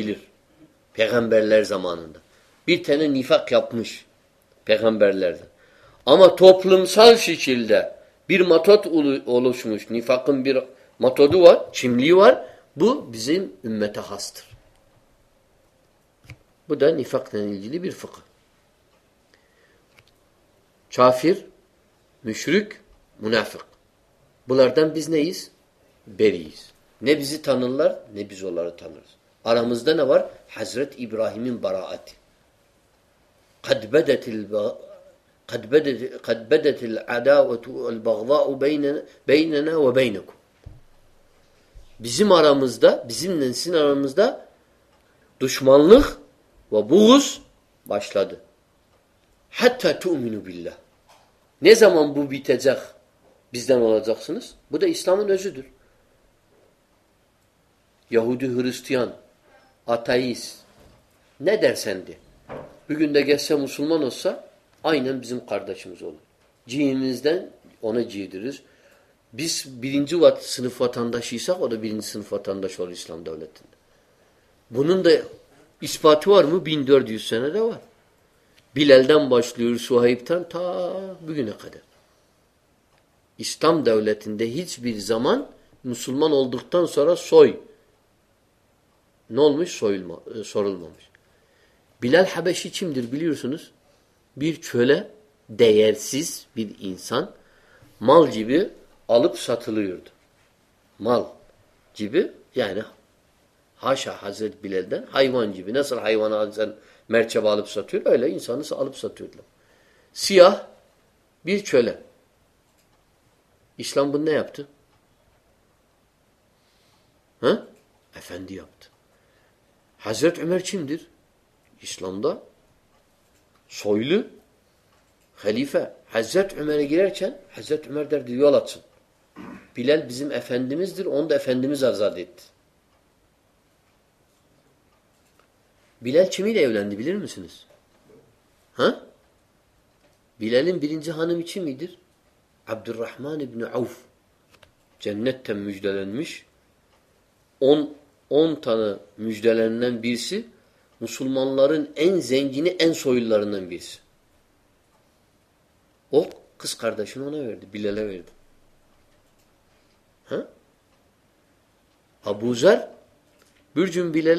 جا ماندہ نیفا کپش پھیغم بیر لہرا چیل دہ متو سنچ نفا کم چھملیور بتاست Bu da nifakla ilgili bir fıkı. Çafir, müşrik, münafık. Bunlardan biz neyiz? Beriyiz. Ne bizi tanırlar, ne biz onları tanırız. Aramızda ne var? Hazret İbrahim'in baraati. Kadbedetil baraati. قد بدت العداوه والبغضاء بيننا بيننا وبينكم bizim aramızda bizimle sizin aramızda düşmanlık Bose باشلادے ہاتھ ہتھو امین نی زام boat جاخلا جاکس نس بو درستان آٹائی سین دے بھگنڈا گیا مسلمان بھون دے اسپاتر دال دام بسائن تھا ناختم دن دمان مسلمان اختن سرمل ملے دلی سو نس و دِیز ویسان مال جیو آلو سات مال جیوائ ہاشا حضرت بل حیوان صاف انسان عالف صاف ٹھیک سیاح چھل اسلام بند نافت حضرت عمر چند در اسلام دہ س خلیفہ حضرت عمر گیری چند حضرت عمر در دل سلین ایفین دمس دون درزا د چملے مس ہاں ہوں چھ میدر آبد الرحمانسلمان جی نے این سہیل لڑسا لے ہاں ابو زرجن بھیل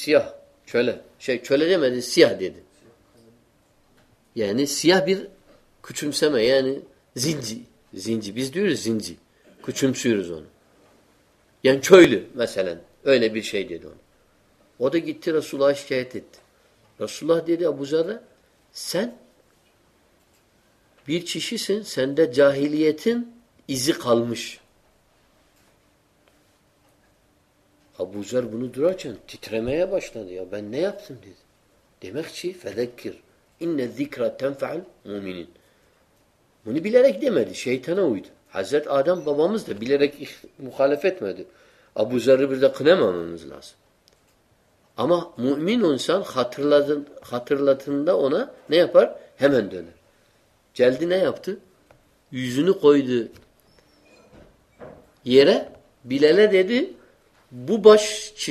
سیاح چھ چھولے سیاح دید یعنی سیاح بر کچھم سیا زنجی زنجی زنجی کچھ سی زن یعنی چھولے شاہدید رسولہ شاہ رسول دیدیا بزر سی سند جاہلی خال مش ابوذرچر جلدی نئی افت یہ بلر دے د بش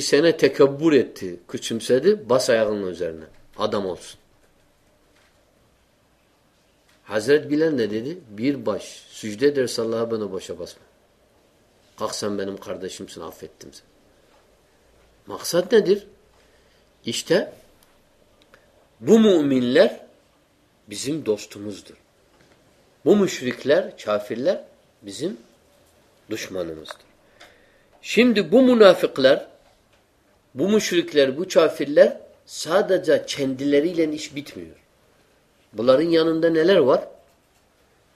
شنا ٹھیک بوڑھے سے بسایا عدم حضرت بل ندر بیر بش سید صحب شقسم خردہ شم سافیت مقصد ندر عشتہ بوم امین لر بوست مزدور بو مو شرکھ لیر شافر لیر بشمان مزدور بومنا فلوملیر ساد بولارنر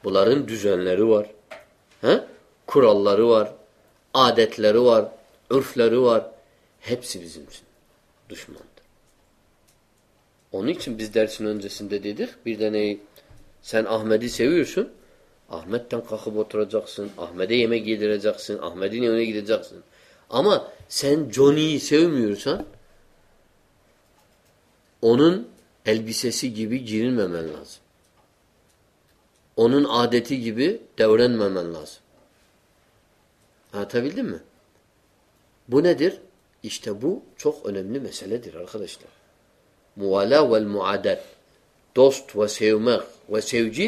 بولار لروارواروار ارف لاروار دسمان سنجھ سن سین آہمدی سے احمد تک بترا جاسنگ احمدی میں آما سینٹ جنی سنون ایل بی سی ایس گیبی گیرن مام لڑی بونا دیر اس بو چوک مولا وا سو جیسے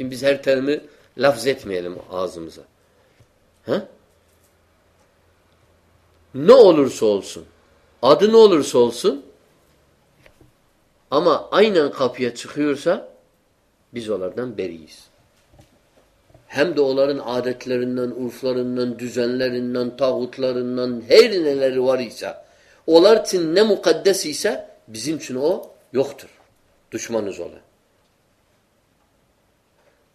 بھظیت میل آزم سا نولر سول سول سول سما آین خافت سخیر سا بر عص حمد اول عادت لڑی سا اولر ٹھن نم و قدس ایسا بن چھو وختر تجمن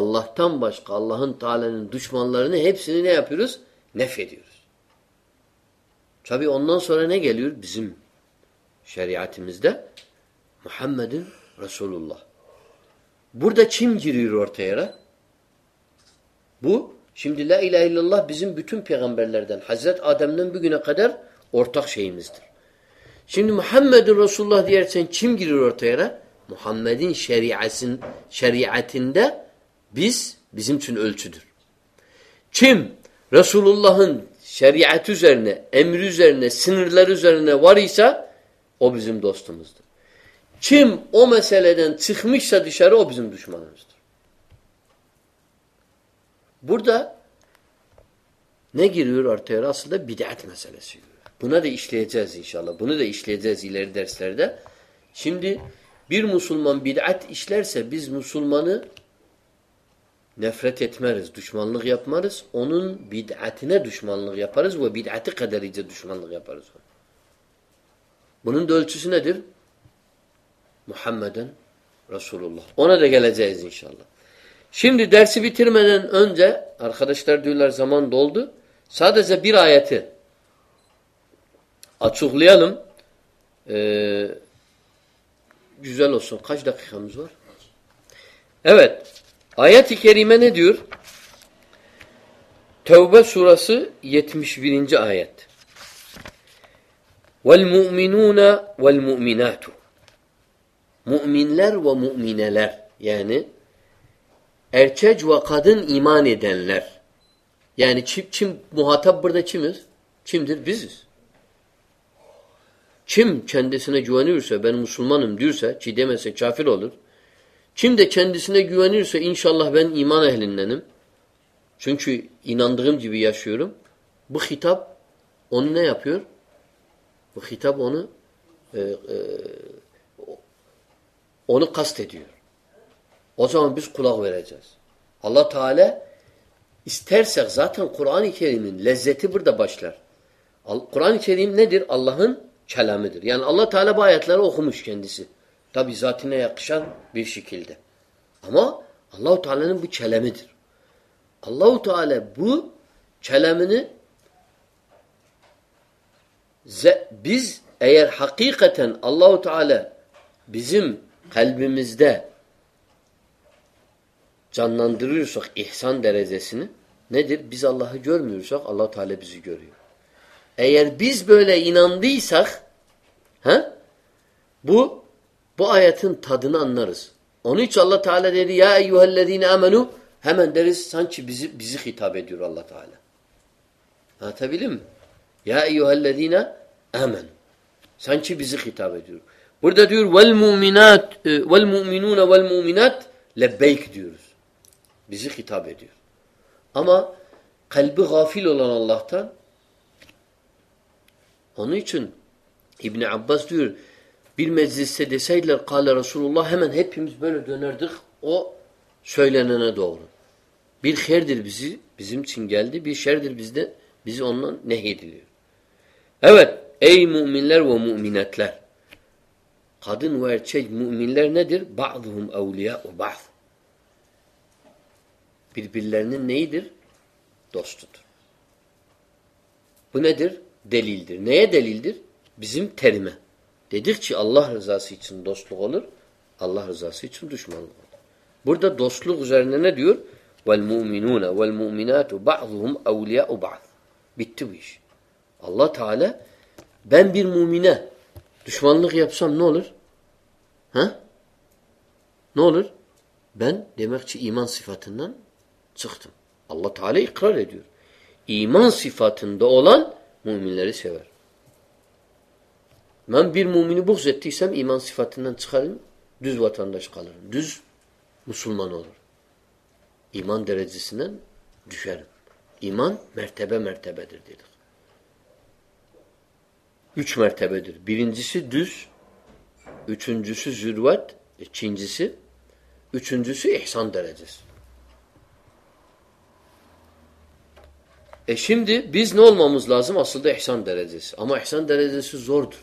اللہ دشمن سبھی ان شری آتمس دا محمد رسول اللہ بر دم گری روڑ تھاٹم پھیغم حضرت شیری مستر محمد اللہ چھم گری رڑ تھدین شیری آسن شری آتن دہ رسول اللہ روزارے بردا نی گروناسل نفرت مارس دشمن رسول اچمور آیت یہ سورہ آیت ورچہ چھمس چھم دم چند سا مسلمان چم دچن دس نئی گن سا اِنشاء اللہ بہن ایمان احلین سن چھ نندم جو ویا شورم بتاب اون پور بتاب اون اون او سمبس خلاک وائز اللہ تعالیٰ سیکزات قرآن لہذیت بشلر الران خیر نر اللہ چلے در یعنی اللہ تعالیٰ باقی مشکل دس Tabi zatine yakışan bir şekilde. Ama Allahu Teala'nın bu çelemidir. Allahu Teala bu çelemini biz eğer hakikaten Allahu Teala bizim kalbimizde canlandırıyorsak ihsan derecesini nedir? Biz Allah'ı görmüyorsak Allahu Teala bizi görüyor. Eğer biz böyle inandıysak he? Bu bu ayetin tadını anlarız. Onun için Allah Teala dedi ya eyyühellezine amenu hemen deriz sanki bizi bizi hitap ediyor Allah Teala. Anlatabilir mi? Ya eyyühellezine amenu sanki bizi hitap ediyor. Burada diyor vel mu'minat vel mu'minune vel mu'minat lebbeyk diyoruz. Bizi hitap ediyor. Ama kalbi gafil olan Allah'tan onun için İbni Abbas diyor چنگیال موینار در نیا ڈلیل درم تھا اللہ روس Lawler اللہ رضا سن دشمن بوڑھ دہ دوسل اولیا اللہ تعالیٰ دشمن نولر نولر دیکھ ایمان صفات اللہ تعالی اخرار ایمان صفات میر مومی بوزی سم ایمان صفات وطن خالم دس مسلمان ایمان درزی سن شر ایمان مہرتہ مہتبر یہ تبدیل یہ سر ضرورت چھین جس ویسے احسان درزسم دول معامل لازم اصل تو احسان درزس امو احسان درزس ضور دور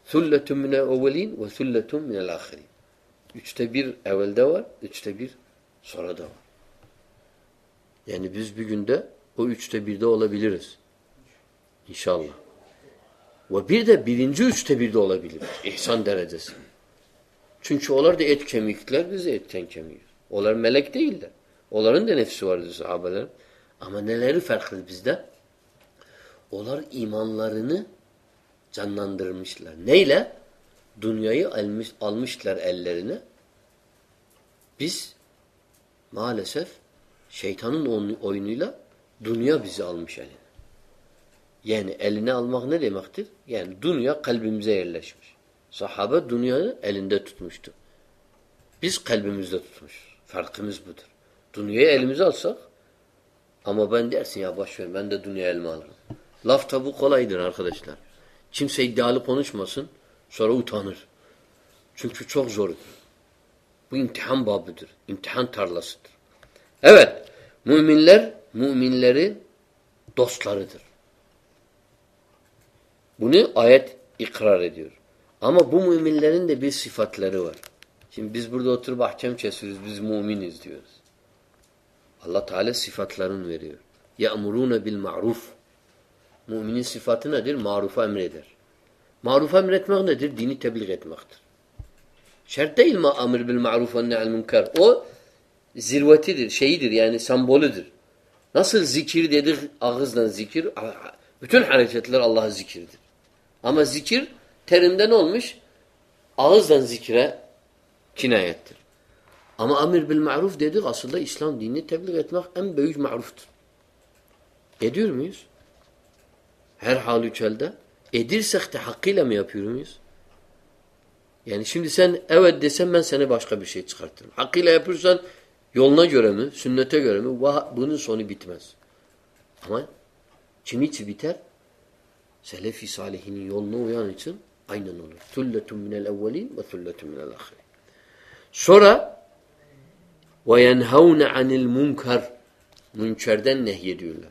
میل کتنی آلائر فرخ دنیا دنیا بالمشہ المکھ نیل یعنی دنیا خلبمز سہبہ دنیا دش تولبمس درخہ مسبت دنیا درخت چم سیڈ ڈال پہ مسن سرو اٹھانے چم چھ چوک زور بمتحان بابر امتحان تھر لہ سن لر مل لرے دس لار بون عیت اقرار احما بربی صفت لرور بر دودھ مومی اللہ تعالی صفت لہن میرے یہ امرون ابل معروف مومنی صفات معروفہ امردر معروفہ امر دینی طبل شرط بالمعروف شہید نسل ذکر دے درف اللہ ذکر امہ ذکر تیرہ عغذ ن ذکر چنائتر امہ عامر بالمعروف دید اللہ السلام دینی طبل معروف her halükelde edirsek de hakkıyla mı yapıyor muyuz? Yani şimdi sen evet desem ben seni başka bir şey çıkartırım. Hakkıyla yapıyorsan yoluna göre mi, sünnete göre mi vah, bunun sonu bitmez. Ama kim için biter? Selefi salihinin yoluna uyan için aynen olur. Tulletun minel evvelin ve tulletun minel ahirin. Sonra ve yenhevne anil münker münkerden nehyediyorlar.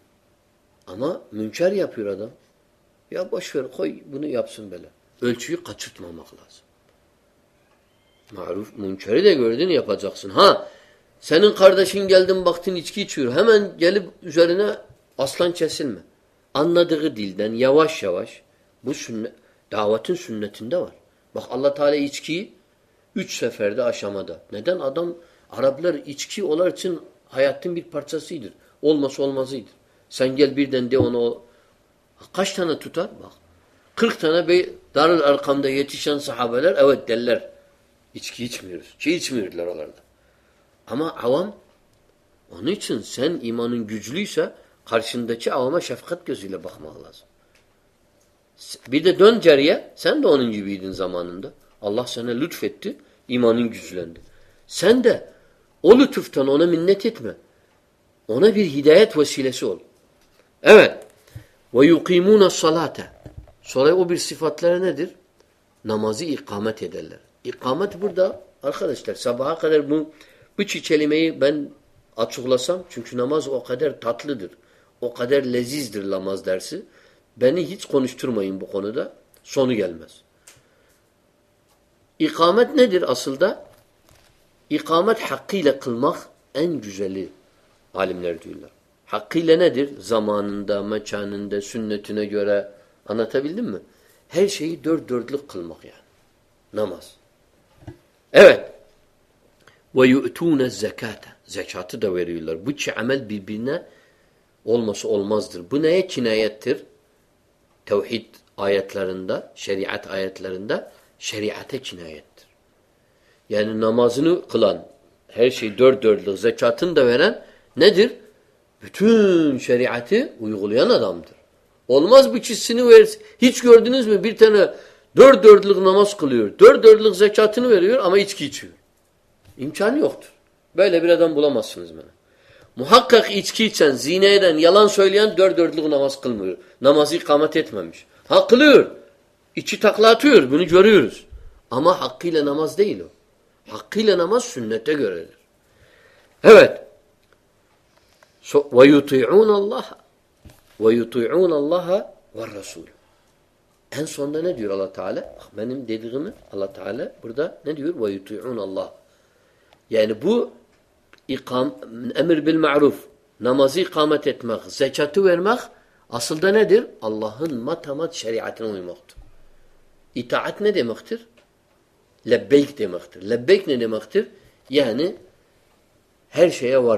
اما منچاریا pure شور بھائی یاپس یہ کچھ محا مخلا معروف منچارے ہاں سین خردہ شن jail بختی نا اسلانس اگر دل دین یوش شوش بس سن دعوت سننے تھن دور بخ اللہ تعالی ایچکی سفر داش امدا مہن اتم ارب لر اچکی اولر چھن آیا پڑھ اولما سولما سر سنجل کشتھ دار الحمدہ ان سین ایمان ججل سا ہر شند عوامہ شفقت اللہ لطفت ایمانے ہدایت وسیل اطلام چمچھ نماز لذیذ دل سے حقل ندر زماندہ مچاندہ نماز بت امتہ ب نیا چنائی آیت لرندہ شیری ات آیت لرندہ شیری اتھے چنائے یہاں نماز نو کھلان ہر شیڑ درد لوچا دورہ ندر شیری اتنا چانخت حق حق اچکی چن زین سر لوگ نماز نمازی کا حق یہ ٹھکلات ہما حقیل نماز دے لو حقیل سننے اون اللہ وریو تھی اون اللہ ور رسول اللہ یہ عرف نمازی کا دل اللہ متحمد شریح مختر یہ تو اتنا دے مختر لب دے مختر لب نختر یعنی ہر شیا و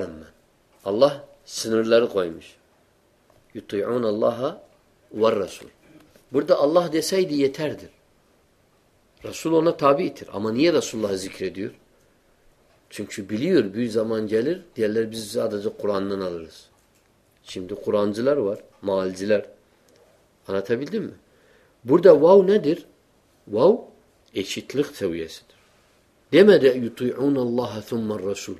سن لڑت اون اللہ ور رسول بڑھ دہ اللہ دے سید یہ تھر در رسول و نا تاب یتر امن یہ رسول اللہ ذکر دور ثم بلیور بوجھ زمان جلد قرآن رس چم تو قرآن ذیل ور معل ذیل تابی دہ بوڑھ دہ و در وے شک تھی دے مہ یہ تن اللہ تو مر رسول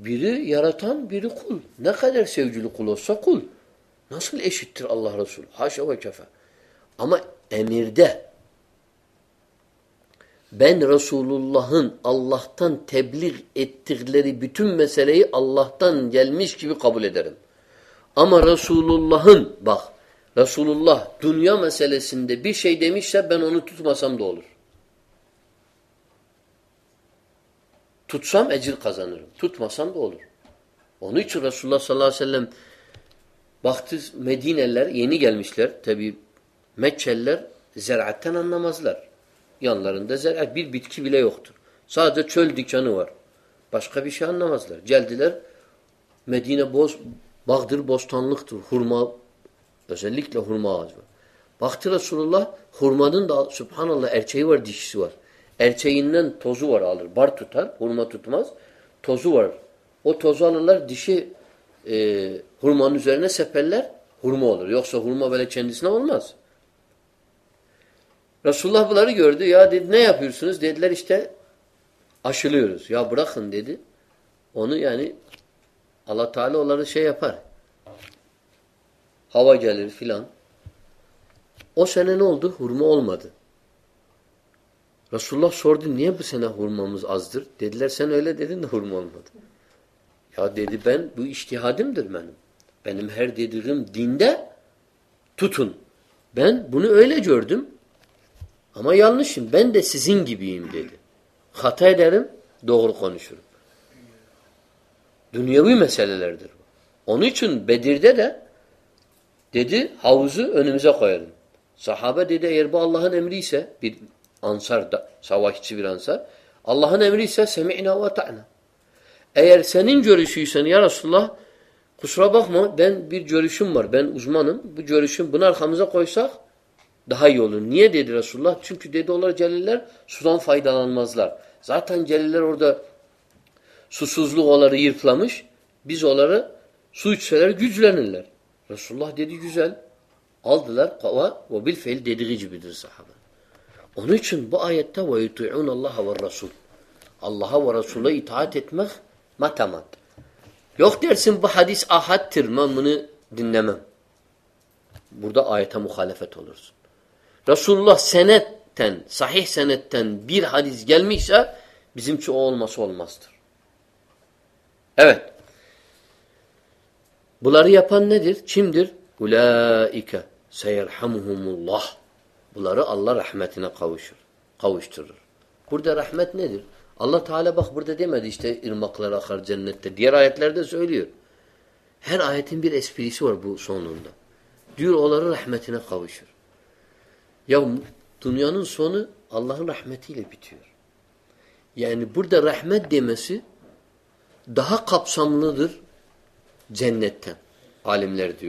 اللہ رسول اللہ دنیا مند ایزانسام بول رہ ان سر رسول اللہ صلی اللہ علیہ وسلم بخت مہدین اللہ یہ گیل مسلر میں اللہ زیرا نزلہ یہاں زیر بیتھی ہوختر سا چھول دیکھان بس کا بھی شہنا مزلہ جل دیا مہدین بوس بخدر بوس تھان لکھت ہوڑما لکھتا ہوڑما آزما بخت رسول اللہ حرما دن اللہ چور دیور ارچو والا بڑھما ٹوٹماس تھوزوڑ دیشے ہرم سل ہومر یو ہوما پہ چین دس نہ سولہ نہیں آپ دے دے اصول یا بڑا خان دے دیتے اللہ تعلق ہاٮٔ ج فی الحال او سانے ہرموت رسول سور دیہم بنا ہورم ازدین علیہ ہورم دید بین بہ اشتہا دم درم بینم ہر دیدم دین دہ تتھن بین بھولی جڑ دم ہم بین جنگی بین دل ہاتھ دیرم دور قونی شروع دنیا محسے اونچے دید ہاؤز اونم ذہل ثہ ہا بہ دید عربہ اللہ عمری سا اللہ عزمان مزلار سو سوزل اولرشل بہت اللہ رسول اللہ متحمت حدیث اللہ رحمت رحمت اللہ تعالیٰ یو تم اون سون اللہ یہ رحمت دہ کھپ سمل عالم لرد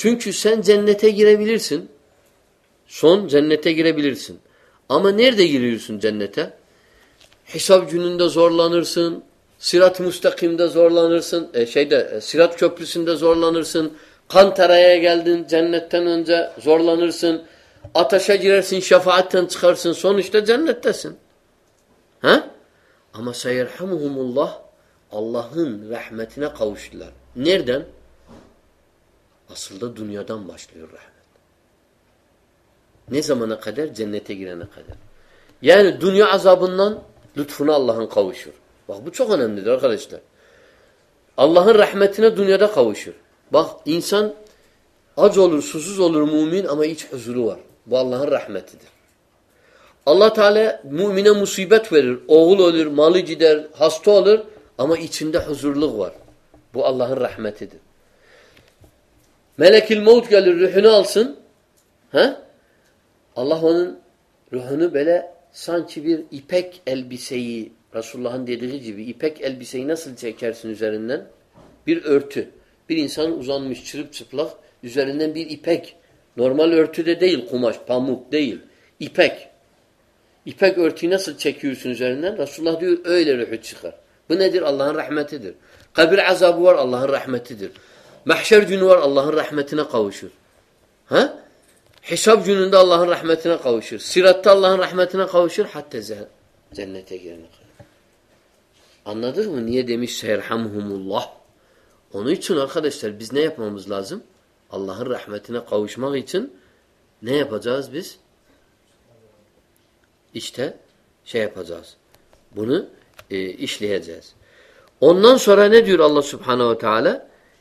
چونکہ سن سون گراڑ سنا سنسابی زور سن تھردین قدر یعنی دنیا عزاب الان لطف اللہ خوشرہ اللہ رحمتہ دنیا دہ خوشر بخ انسان حضل سول اما یہ حضور اللہ رحمت دل اللہ تعالیٰ موما مصیبت اولر مالی جدید علر اما یہ حضر بہ اللہ رحمت میل مطلب اللہ سانچ رسول نارمل رسول اللہ اللہ محشر جنور اللہ رحمتنہ کوشر حسب جن اللہ علہ رحمتہ اونی چھن خدشم اللہ الرحمتہ سنیف حجاز بز اشتہ شیف بھون اشل حیض اوہ سرانہ جور اللہ صبح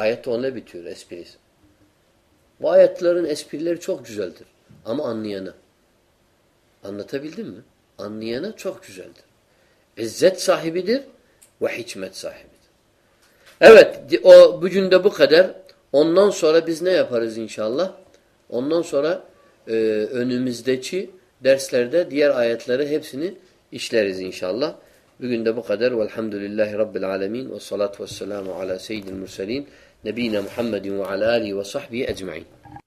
آیت بتر چھک جلد ام انہ دنہ چوک جلد صاحب بہدر اون سورا بزن انہ او نو سوراس دچی انہ روند بقدر الحمد اللہ رب العالمین و صولۃ وسلم علیہ سعید المسن نبی محمد علیہ علیہ و صحبی اجمائع